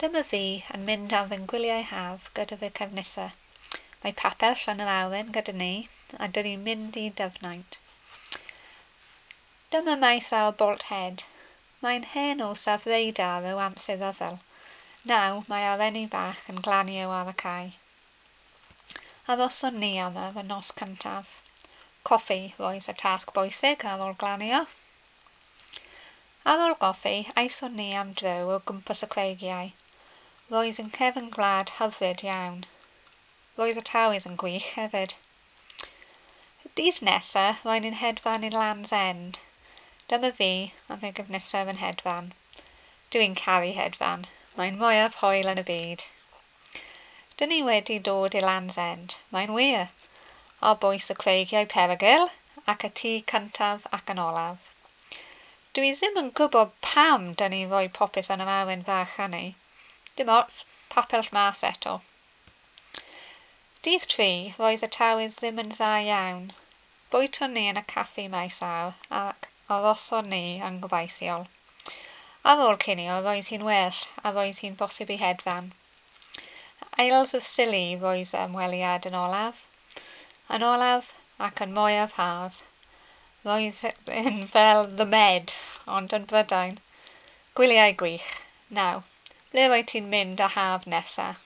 Dyma fi yn mynd am fy ngwyliau haf gyda fy cefnither. Mae papur rhan yr awen gyda ni, a dyn ni'n mynd i dyfnaid. Dyma maeth ar bolt head. Mae'n hen o safreidar o amser ryfel. Naw mae awenni bach yn glanio ar y cae. Aroson ni yma fy nos cyntaf. Coffi roedd y tasg bwysig ar ôl glanio. Ar ôl goffi, aethon ni am dro o gwmpas y creigiau. Roedd yn cefn gwlad hyfryd iawn. Roedd y tawydd yn gwych hefyd. Dydd nesaf roedd yn hedfan i Land's End. Dyma fi a fy gyfnesaf yn hedfan. Dwi'n caru hedfan. Mae'n mwyaf hwyl yn y byd. Dyn ni wedi dod i Land's End. Mae'n wir. O bwys y creigiau perygl ac y tŷ cyntaf ac yn olaf. Dwi ddim yn gwybod pam dyn ni roi popeth yn yr awen fach hynny dim ots, papur mas eto. Dydd tri roedd y tywydd ddim yn dda iawn. Bwyton ni yn y caffi maes awr ac aroson ni yn gobeithiol. Ar ôl cinio roedd hi'n well a roedd hi'n bosib i hedfan. Ails y sili roedd ymweliad yn olaf, yn olaf ac yn mwyaf haf. Roedd yn fel the med, ond yn Brydain. Gwyliau gwych. Naw, Ble wyt ti'n mynd â haf nesaf?